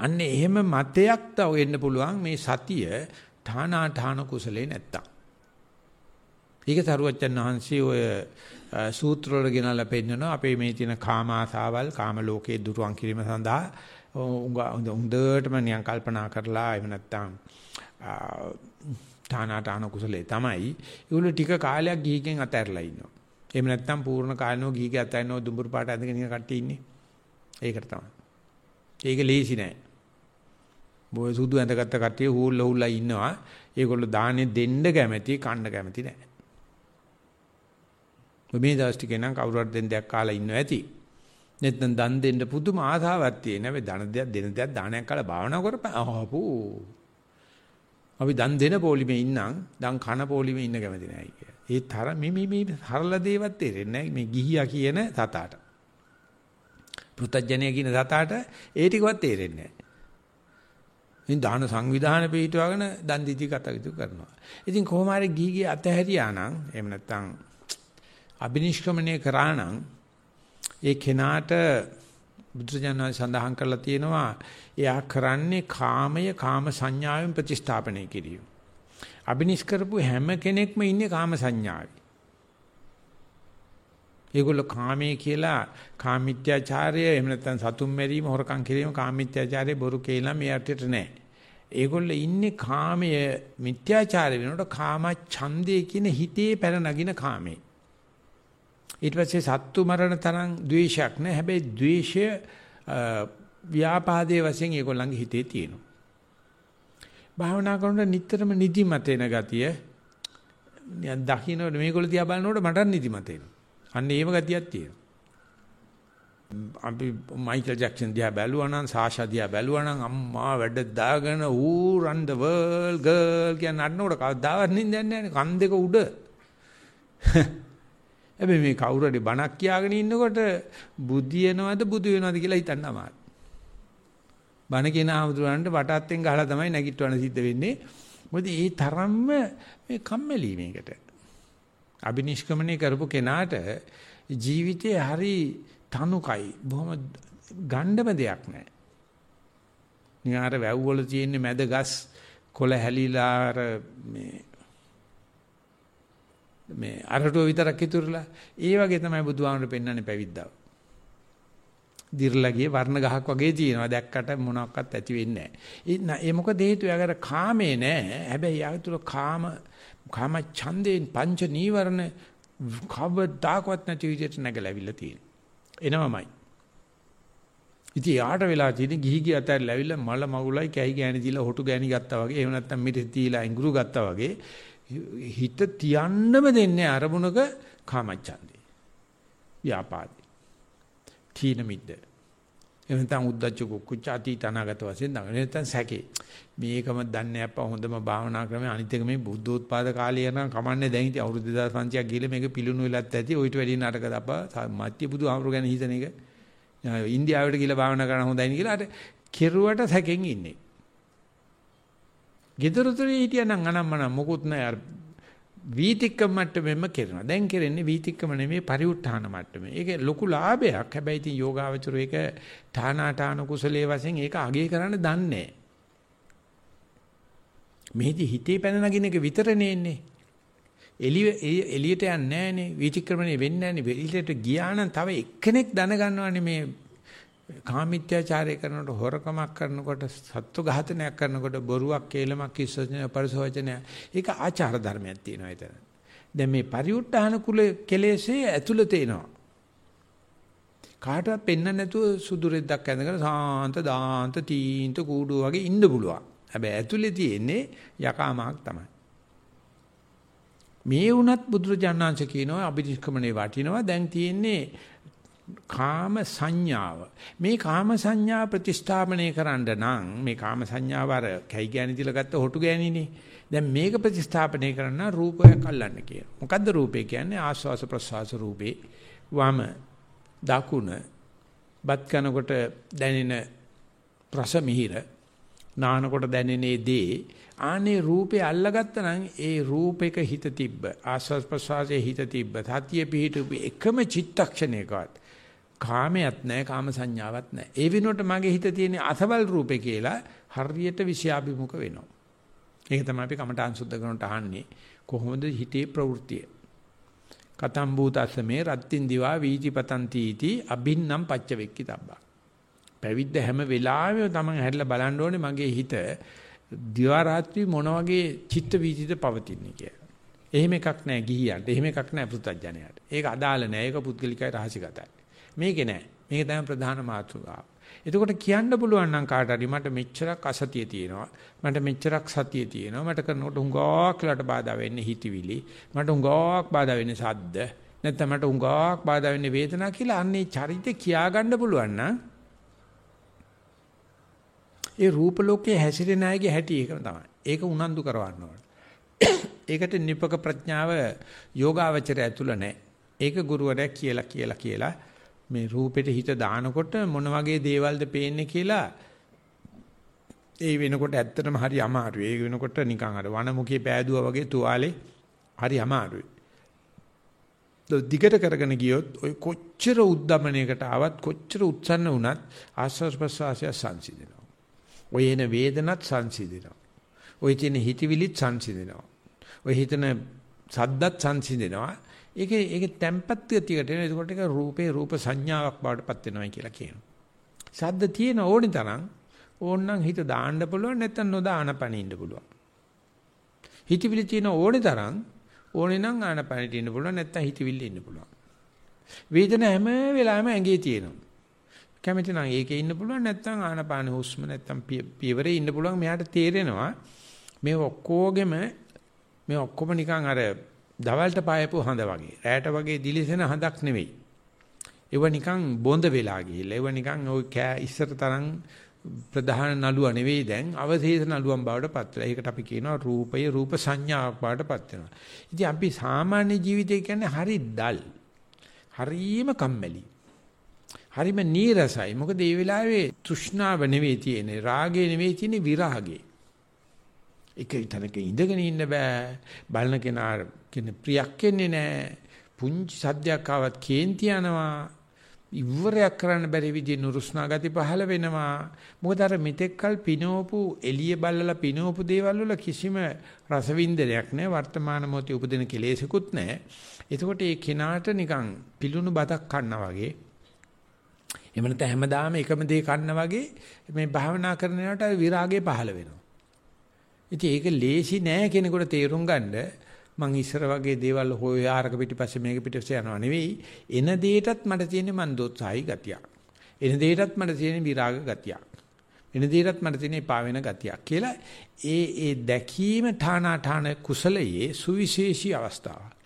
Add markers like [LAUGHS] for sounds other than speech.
අන්න එහෙම මතයක් තව එන්න පුළුවන් මේ සතිය ඨානාඨාන කුසලේ නැත්තම්. ඒක තරුවච්චන් වහන්සේ ඔය සූත්‍ර වල ගෙනල්ලා පෙන්නනවා අපේ මේ තියෙන කාම ආසාවල් කාම ලෝකයේ දුරුවන් කිරීම සඳහා හොඳටම නියම් කල්පනා කරලා එහෙම නැත්තම් ඨානාඨාන කුසලේ තමයි ඒගොල්ලෝ ටික කාලයක් ගිහිගෙන් අතහැරලා ඉන්නවා. එහෙම නැත්තම් පූර්ණ කාලනෝ ගිහිගේ අතහැරනෝ දුඹුරු පාට ඇඳගෙන ඉන්න කට්ටිය ඉන්නේ. ඒකට තමයි. ඒක ලේසි නෑ. බොය සුදු ඇඳගත්ත කට්ටිය හූල්ලා හූල්ලා ඉන්නවා. ඒගොල්ලෝ දාන්නේ දෙන්න කැමැති, කන්න කැමැති නෑ. මේ දවස් ටිකේ නම් කවුරු හරි දෙන්න දෙයක් කාලා ඉන්නව ඇති. නැත්නම් දන් දෙන්න පුදුම ආසාවක් තියෙන. හැබැයි දන දෙයක් දෙන දෙයක් දානයක් කාලා භාවනා කරපන්. ආපෝ. අපි දන් දෙන පොලිමේ ඉන්නම් දන් කන පොලිමේ ඉන්න කැමති නෑ කිය. ඒ තර මේ මේ මේ සරල දේවත් තේරෙන්නේ නෑ මේ ගිහියා කියන තතාට. පෘතජ්ජනය කියන තතාට ඒ ටිකවත් තේරෙන්නේ නෑ. ඉතින් දාන සංවිධාන පිටවගෙන දන් දීති කටයුතු කරනවා. ඉතින් කොහොම හරි ගිහිගේ අතහැරියා නම් එහෙම නැත්නම් අබිනිෂ්ක්‍මණය කරා නම් ඒ කෙනාට බුදුරජාණන් සඳහන් කරලා තියෙනවා එයා කරන්නේ කාමය කාම සංඥාවෙන් ප්‍රතිස්ථාපනය කිරීම. අබිනිෂ්කරපු හැම කෙනෙක්ම ඉන්නේ කාම සංඥාවේ. ඒගොල්ලෝ කාමයේ කියලා කාමිත්‍යාචාරය එහෙම නැත්නම් සතුම් මැරීම හොරකම් කිරීම කාමිත්‍යාචාරය බොරු කියලා මේ අර්ථයට නැහැ. ඒගොල්ලෝ ඉන්නේ කාමය මිත්‍යාචාරය වෙනකොට කාම ඡන්දේ කියන හිතේ පැන නගින කාමේ. ඊට පස්සේ සත්තු මරණ තරම් ද්වේෂයක් නැහැ. හැබැයි ද්වේෂය ව්‍යාපාදයේ වශයෙන් ඒගොල්ලන්ගේ හිතේ තියෙනවා. භාවනා කරනකොට නිතරම නිදිමත එන ගතිය දකින්න මේගොල්ලෝ දිහා බලනකොට මට නිදිමත එනවා. අන්න ඒව ගතියක් තියෙනවා. අපි මයිකල් ජැක්සන් දිහා බැලුවා නම් සාෂා දිහා බැලුවා නම් අම්මා වැඩ දාගෙන ඌ රන් ද වර්ල්ඩ් ගර්ල් කියන අන්නකොට කවදාවත් නින්දන්නේ නැහැ කන් දෙක උඩ. [LAUGHS] හැබැයි මේ කවුරු හරි බණක් කියාගෙන ඉන්නකොට බුද්ධියනවද බුදු වෙනවද කියලා හිතන්න අමාරුයි. බණ කියන ආමුදුරන්ට වටාත්ෙන් ගහලා තමයි නැගිටවන්න සිද්ධ වෙන්නේ. මොකද ඒ තරම්ම මේ කම්මැලි මේකට. අබිනිෂ්ක්‍මණය කරපු කෙනාට ජීවිතේ හරි තනුකයි. බොහොම ගණ්ඩම දෙයක් නැහැ. නිකන් අර වැව් වල තියෙන මැද ගස් කොළ හැලිලා අර මේ මේ අරටුව විතරක් ඉතුරුලා ඒ වගේ තමයි බුදුහාමර පෙන්වන්නේ පැවිද්දාව. දිර්ලගේ වර්ණ ගහක් වගේ තියෙනවා දැක්කට මොනවත් ඇති වෙන්නේ නැහැ. ඒ මොකද හේතුව යාගර කාමේ නැහැ. හැබැයි යාග තුල කාම කාම ඡන්දයෙන් පංච නීවරණ කවදාකවත් නැති විදිහට නැගලාවිල්ලා තියෙනවා. එනවමයි. ඉතින් යාට වෙලා තියෙන ගිහි ගිය අතර ඇවිල්ලා මල මගුලයි කැහි ගෑණි දීලා හොටු ගෑණි ගත්තා වගේ එහෙම නැත්නම් මිටි දීලා ඉඟුරු ගත්තා වගේ හිත තියන්නම දෙන්නේ අරමුණක කාමච්ඡන්දේ. ව්‍යාපාදේ. තීන මිද්ද. එහෙම නැත්නම් උද්දච්ච කුච්ච අතීත අනාගත වශයෙන් දඟන. නැත්නම් සැකේ. මේකම දන්නේ අප්පා හොඳම භාවනා ක්‍රමය අනිත් එක මේ බුද්ධෝත්පාද කාලය යන කමන්නේ දැන් ඉතින් අවුරුදු 2500ක් ගිහලා මේක පිලුණු වෙලත් ඇති. ඔయిత වැඩි නාටක දපා මත්‍ය බුදු ආමරු ගැන හිතන එක. ඉන්දියාවට ගිහලා භාවනා කරන හොඳයි කියලා අර කෙරුවට සැකෙන් ඉන්නේ. ගෙදරතොරේ හිටියනම් අනම්මනම් මොකුත් නැහැ. වීතික්කම මට්ටමෙම කරනවා. දැන් කරන්නේ වීතික්කම නෙමෙයි පරිඋත්ථාන මට්ටම. ඒක ලොකු ලාභයක්. හැබැයි ඉතින් යෝගාවචර ඒක තානාටාන කුසලයේ වශයෙන් ඒක අගය කරන්න දන්නේ මෙහිදී හිතේ පැන නගින එක විතරනේ එන්නේ. එළිය එළියට යන්නේ නැහනේ. වීතික්‍රමණය වෙන්නේ නැහනේ. එළියට ගියා නම් තව එක්කෙනෙක් දැනගන්නවනේ මේ කාමිත්‍යාචාරය කරනකොට හොරකමක් කරනකොට සත්තු ඝාතනයක් කරනකොට බොරුවක් කේලමක් කිස්සෝචන පරිසෝචනය ඒක ආචාර ධර්මයක් තියෙනවා එතන. දැන් මේ පරිඋත් ทาน කුල කෙලෙසේ ඇතුළත එනවා. කාටවත් පෙන්න නැතුව සුදු රෙද්දක් ඇඳගෙන සාන්ත දාන්ත තීන්ත කූඩුව වගේ ඉන්න පුළුවන්. හැබැයි ඇතුලේ තියෙන්නේ යකාමක් තමයි. මේ වුණත් බුදුරජාණන්සේ කියනවා අභිනිෂ්ක්‍මණේ වටිනවා දැන් තියෙන්නේ කාම සංඥාව. මේ කාම සංඥා ප්‍රතිස්ථාපනය කරන්න නම් මේ කාම සංඥාව අර කයි ගෑණි තියලා ගත්ත හොටු ගෑණිනේ. දැන් මේක ප්‍රතිස්ථාපනය කරන්න රූපයක් අල්ලන්න කියන මොකද්ද රූපේ කියන්නේ? ආස්වාස ප්‍රසවාස රූපේ. වම දකුණ බත් කනකොට දැනෙන රස මිහිර නානකොට දැනෙන දේ. ආනේ රූපේ අල්ලගත්තා නම් ඒ රූපයක හිත තිබ්බ ආස්වාස් ප්‍රසවාසයේ හිත තිබ්බ සතිය පිහිටුපු එකම චිත්තක්ෂණයකවත් කාමයක් නැහැ, කාම සංඥාවක් නැහැ. ඒ වෙනුවට මගේ හිත තියෙන අසවල් රූපේ කියලා හරියට විෂයාභිමුඛ වෙනවා. ඒක තමයි අපි කමඨාන් සුද්ධ කරනට අහන්නේ. කොහොමද හිතේ ප්‍රවෘත්තිය? කතම් භූතස්සමේ රත්ත්‍ින් දිවා වීතිපතන්ති इति අබින්නම් පච්ච වෙක්කි තබ්බා. පැවිද්ද හැම වෙලාවෙම තමන් හැරිලා බලන්න ඕනේ මගේ හිත දිවා රාත්‍රී මොන වගේ චිත්ත වීතිද පවතින්නේ කියලා. එහෙම එකක් නැහැ ගිහියන්ට. එහෙම එකක් නැහැ පුත්‍ත්ජනයාට. ඒක අදාළ නැහැ. ඒක පුද්ගලිකයි රහසිගතයි. මේකේ නැහැ. මේක තමයි ප්‍රධාන මාතෘකාව. එතකොට කියන්න පුළුවන් නම් කාට හරි මට මෙච්චරක් අසතිය තියෙනවා. මට මෙච්චරක් සතිය තියෙනවා. මට කරනකොට හුඟක් ලට බාධා වෙන්නේ හිතවිලි. මට හුඟක් බාධා වෙන්නේ සද්ද. නැත්නම් මට හුඟක් බාධා වෙන්නේ වේදනාව කියලා අන්නේ චරිතේ කියාගන්න පුළුවන් නම් ඒ රූප ලෝකයේ හැසිරෙන අයගේ හැටි ඒක තමයි. ඒක උනන්දු කරවන්න ඕන. [COUGHS] ඒකට නිපක ප්‍රඥාව යෝගාවචරය ඇතුළ නැහැ. ඒක ගුරුවරයා කියලා කියලා කියලා මේ රූපෙට හිත දානකොට මොන වගේ දේවල්ද පේන්නේ කියලා ඒ වෙනකොට ඇත්තටම හරි අමාරුයි. ඒ වෙනකොට නිකන් අර වනමුඛයේ පෑදුවා වගේ තුවාලේ හරි අමාරුයි. දිගට කරගෙන ගියොත් ඔය කොච්චර උද්දමනයකට ආවත් කොච්චර උත්සන්න වුණත් ආස්වාස් ප්‍රසවාසය සංසිඳෙනවා. ඔය එන වේදනත් සංසිඳෙනවා. ඔය තියෙන හිතවිලිත් සංසිඳෙනවා. ඔය හිතන සද්දත් සංසිඳෙනවා. ඒකේ ඒකේ තැම්පත් ගතියකට එන එතකොට ඒක රූපේ රූප සංඥාවක් බවට පත් වෙනවා කියලා කියනවා. සද්ද තියෙන ඕනි තරම් ඕන්නම් හිත දාන්න පුළුවන් නැත්නම් නොදාන පණින්න පුළුවන්. හිතවිලි තියෙන ඕනි තරම් ඕනේ නම් ආනපනට ඉන්න පුළුවන් නැත්නම් හිතවිල්ල ඉන්න පුළුවන්. වේදන හැම වෙලාවෙම ඇඟේ තියෙනවා. කැමති නම් ඒකේ ඉන්න පුළුවන් නැත්නම් ආනපාන හුස්ම නැත්නම් පියවරේ ඉන්න පුළුවන් මෙයාට තේරෙනවා මේ ඔක්කොගෙම මේ ඔක්කොම නිකන් අර දවල්ට පායපු හඳ වගේ. රැයට වගේ දිලිසෙන හඳක් නෙවෙයි. ඒව නිකන් බොඳ වෙලා ගිහිල්ලා. ඒව නිකන් ওই කෑ ඉස්සර තරම් ප්‍රධාන නළුව නෙවෙයි දැන් අවශේෂ නළුවන් බවට පත් වෙලා. ඒකට අපි කියනවා රූපය රූප සංඥාවක් බවට පත් වෙනවා. ඉතින් අපි සාමාන්‍ය ජීවිතය කියන්නේ හරි දල්. හරීම කම්මැලි. හරිම නීරසයි. මොකද මේ වෙලාවේ තෘෂ්ණාව නෙවෙයි තියෙන්නේ. රාගය නෙවෙයි තියෙන්නේ විරාගය. එක තැනක ඉඳගෙන ඉන්න බෑ. බලන කෙනා කියන ප්‍රියක් එන්නේ නැහැ. පුංචි සද්දයක් ආවත් කේන්ති යනවා. ඉවරයක් කරන්න බැරි විදිහ නුරුස්නා ගති පහළ වෙනවා. මොකද අර මෙතෙක්කල් පිනෝපු එළිය බල්ලලා පිනෝපු දේවල් වල කිසිම රසවින්දනයක් නැහැ. වර්තමාන මොහොතේ උපදින කෙලෙසකුත් නැහැ. එතකොට මේ කෙනාට නිකන් පිලුණු බතක් කන්නා වගේ එහෙම නැත්නම් හැමදාම එකම දේ කන්න වගේ මේ භාවනා කරනකොට විරාගය පහළ වෙනවා. ඉතින් ඒක ලේසි නෑ කෙනෙකුට තේරුම් ගන්න. මං ඉස්සර වගේ දේවල් හොය ආරක පිටිපස්සේ මේක පිටිපස්සේ යනවා නෙවෙයි. එන දෙයටත් මට තියෙන්නේ මන් දොත්සහයි ගතියක්. එන දෙයටත් මට තියෙන්නේ විරාග ගතියක්. එන දෙයටත් මට තියෙන්නේ පාවෙන ගතියක් කියලා ඒ ඒ දැකීම ඨානා ඨාන කුසලයේ සුවිශේෂී අවස්ථාවක්.